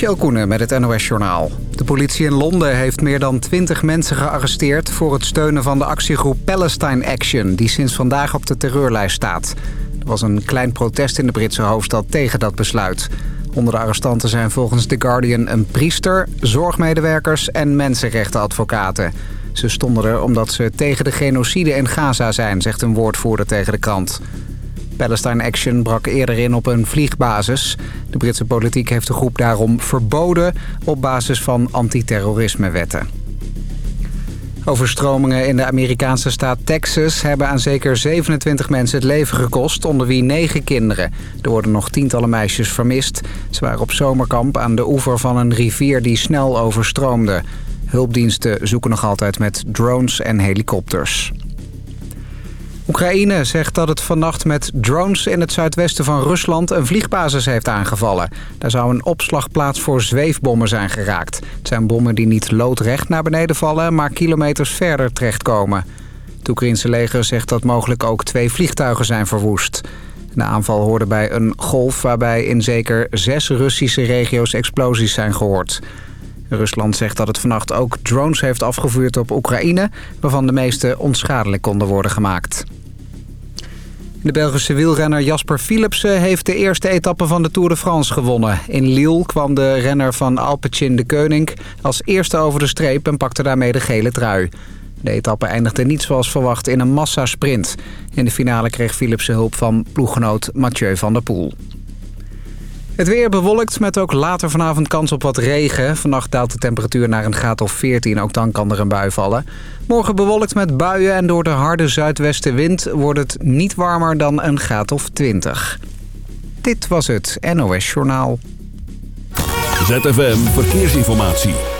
Michel met het NOS-journaal. De politie in Londen heeft meer dan 20 mensen gearresteerd... voor het steunen van de actiegroep Palestine Action... die sinds vandaag op de terreurlijst staat. Er was een klein protest in de Britse hoofdstad tegen dat besluit. Onder de arrestanten zijn volgens The Guardian een priester, zorgmedewerkers... en mensenrechtenadvocaten. Ze stonden er omdat ze tegen de genocide in Gaza zijn... zegt een woordvoerder tegen de krant. Palestine Action brak eerder in op een vliegbasis. De Britse politiek heeft de groep daarom verboden op basis van antiterrorismewetten. Overstromingen in de Amerikaanse staat Texas hebben aan zeker 27 mensen het leven gekost, onder wie 9 kinderen. Er worden nog tientallen meisjes vermist. Ze waren op zomerkamp aan de oever van een rivier die snel overstroomde. Hulpdiensten zoeken nog altijd met drones en helikopters. Oekraïne zegt dat het vannacht met drones in het zuidwesten van Rusland een vliegbasis heeft aangevallen. Daar zou een opslagplaats voor zweefbommen zijn geraakt. Het zijn bommen die niet loodrecht naar beneden vallen, maar kilometers verder terechtkomen. Het Oekraïnse leger zegt dat mogelijk ook twee vliegtuigen zijn verwoest. De aanval hoorde bij een golf waarbij in zeker zes Russische regio's explosies zijn gehoord. Rusland zegt dat het vannacht ook drones heeft afgevuurd op Oekraïne... waarvan de meeste onschadelijk konden worden gemaakt. De Belgische wielrenner Jasper Philipsen heeft de eerste etappe van de Tour de France gewonnen. In Lille kwam de renner van Alpecin de Koning als eerste over de streep en pakte daarmee de gele trui. De etappe eindigde niet zoals verwacht in een massasprint. In de finale kreeg Philipsen hulp van ploeggenoot Mathieu van der Poel. Het weer bewolkt met ook later vanavond kans op wat regen. Vannacht daalt de temperatuur naar een graad of 14. Ook dan kan er een bui vallen. Morgen bewolkt met buien en door de harde zuidwestenwind... wordt het niet warmer dan een graad of 20. Dit was het NOS Journaal. ZFM Verkeersinformatie.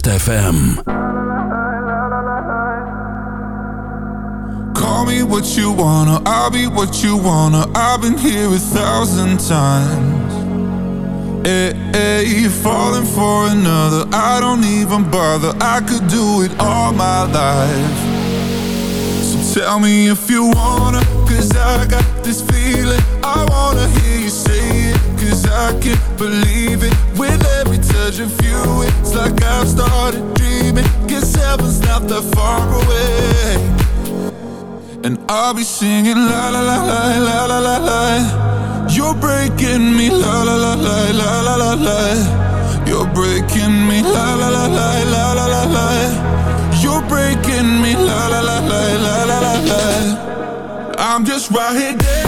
ZFM. Call me what you wanna, I'll be what you wanna. I've been here a thousand times. Eh, eh, hey, hey, falling for another, I don't even bother. I could do it all my life. So tell me if you wanna, cause I got this feeling. Cause I can't believe it. With every touch of you, it's like I've started dreaming. Guess heaven's not that far away. And I'll be singing la la la la la la la la. You're breaking me la la la la la la la la. You're breaking me la la la la la la la la. You're breaking me la la la la la la la. I'm just right here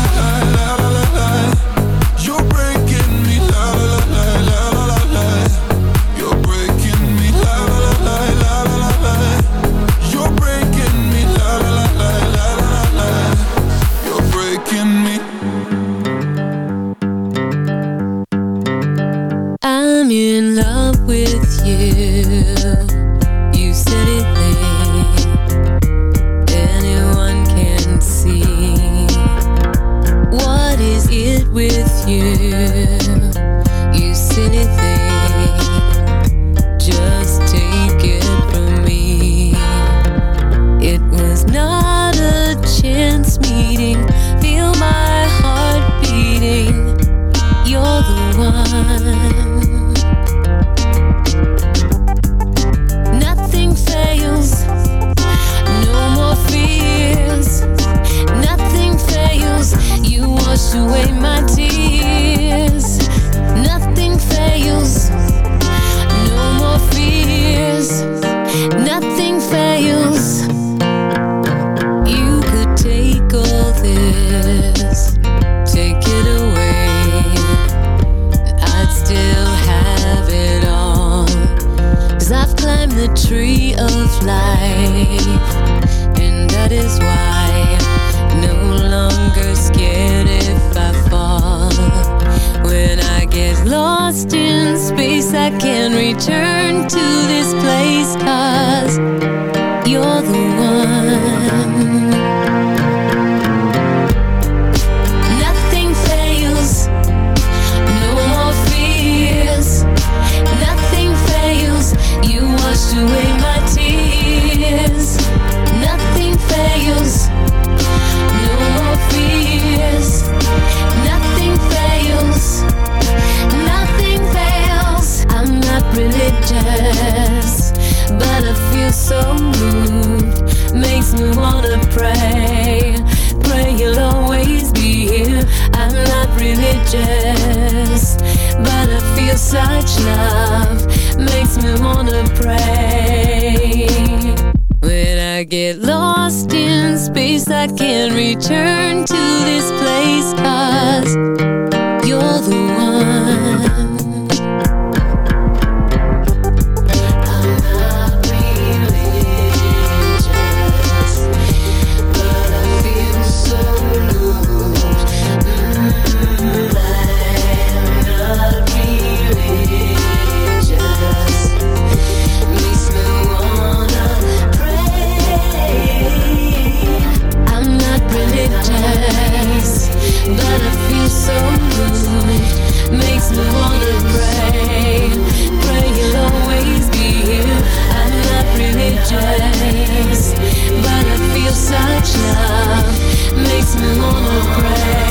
return to this place cause such love makes me wanna pray.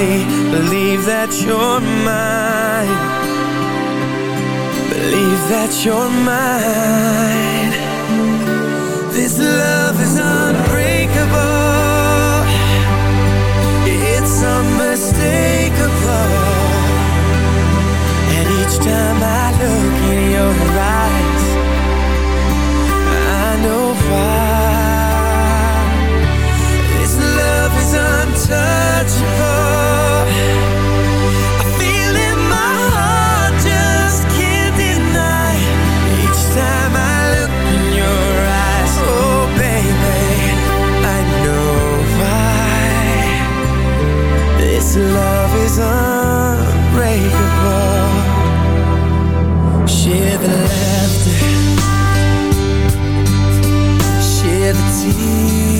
Believe that you're mine. Believe that you're mine. This love is unbreakable. It's unmistakable. And each time I look laughter Share the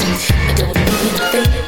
I don't need nothing.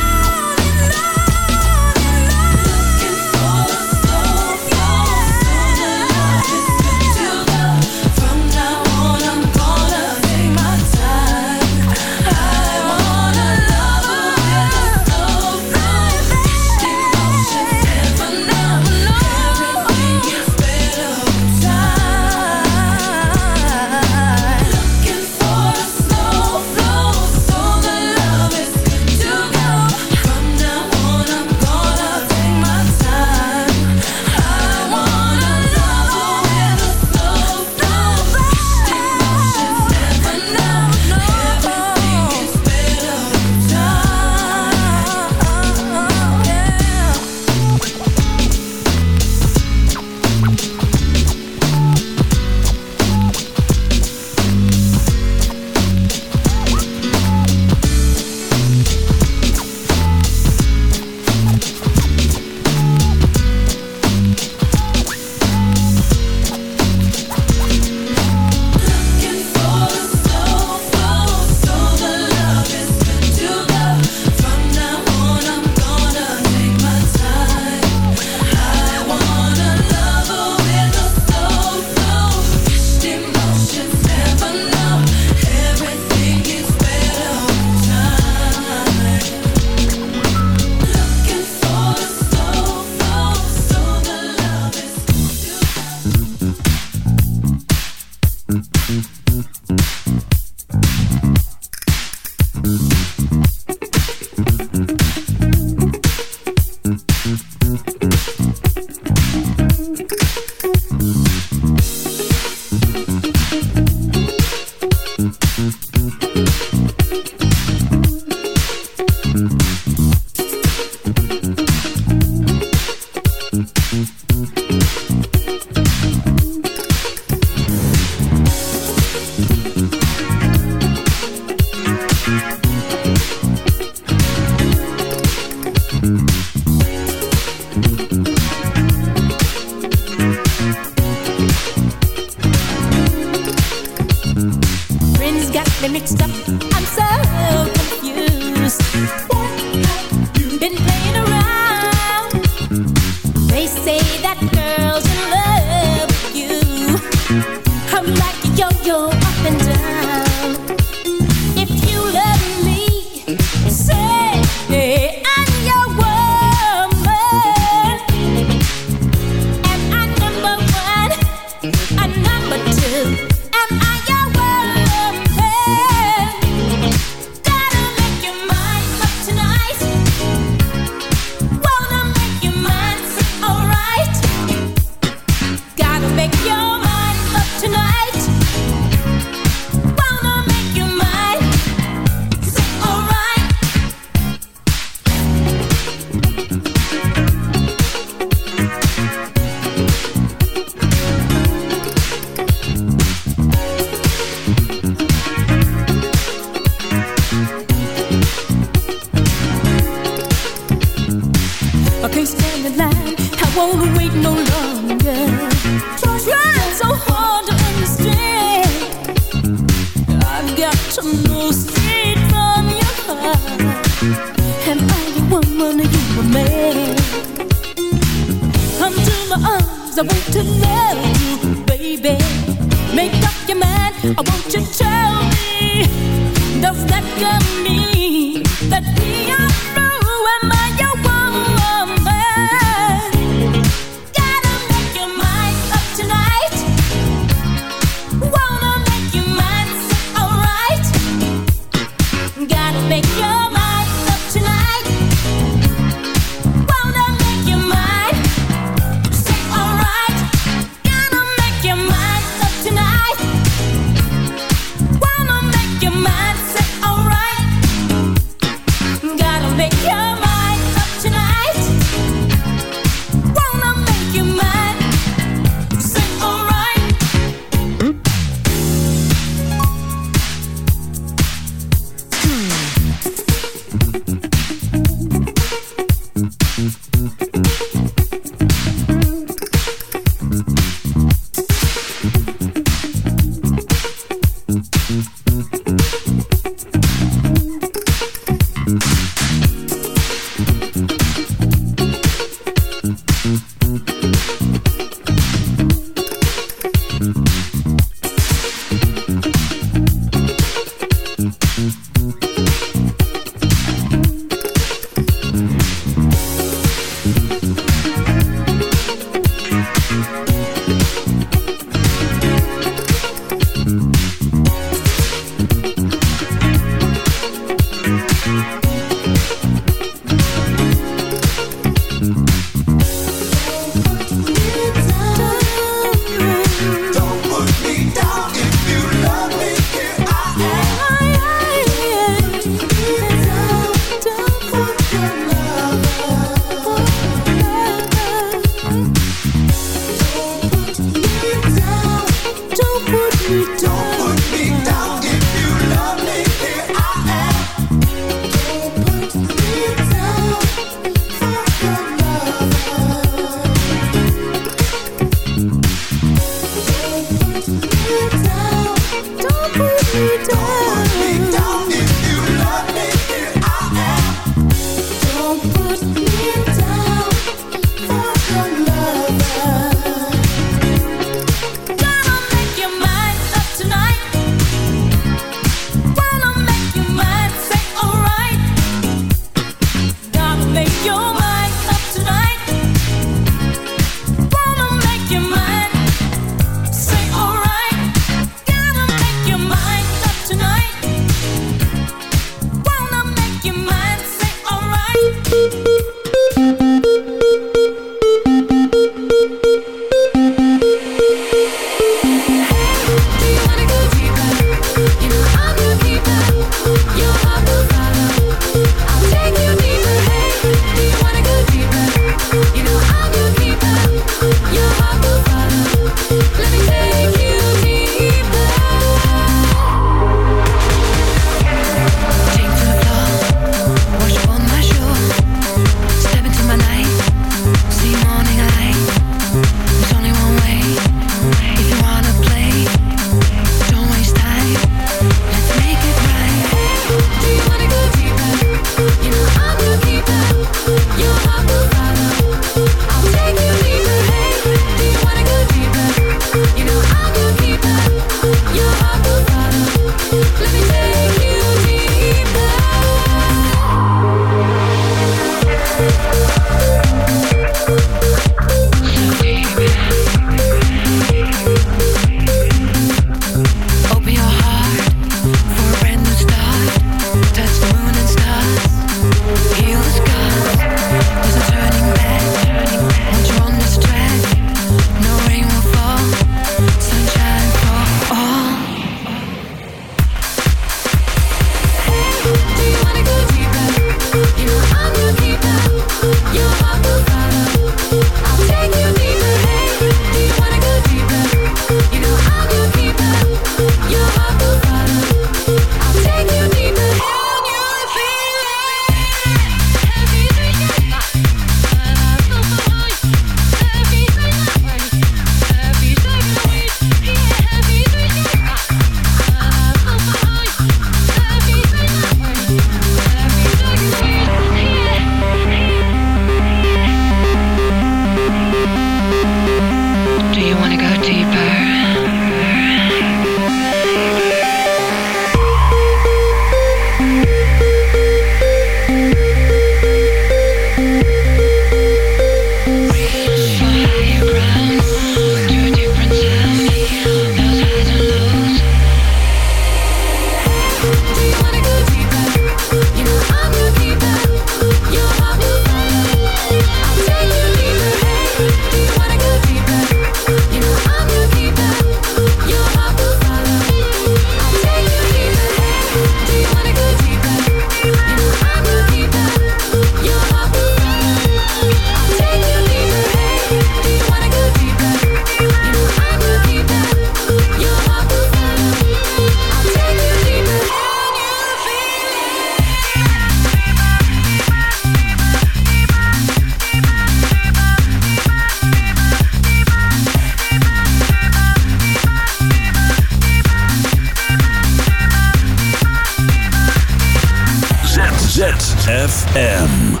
ZFM.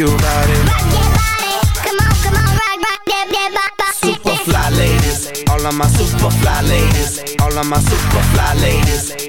your body. Rock that body. Come on, come on, rock, rock that, that body. Super fly ladies, all of my super fly ladies, all of my super fly ladies,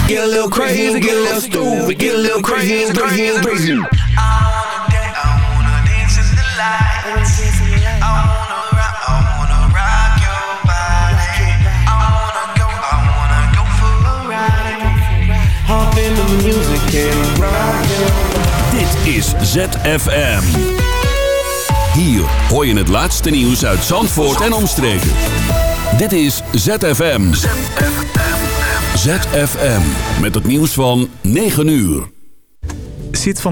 Get a little crazy, get a little stupid, get a little crazy, crazy, crazy. Hop in the music and rock your Dit is ZFM. Hier hoor je het laatste nieuws uit Zandvoort en omstreken. Dit is ZFM. ZFM. Met het nieuws van 9 uur. Zit van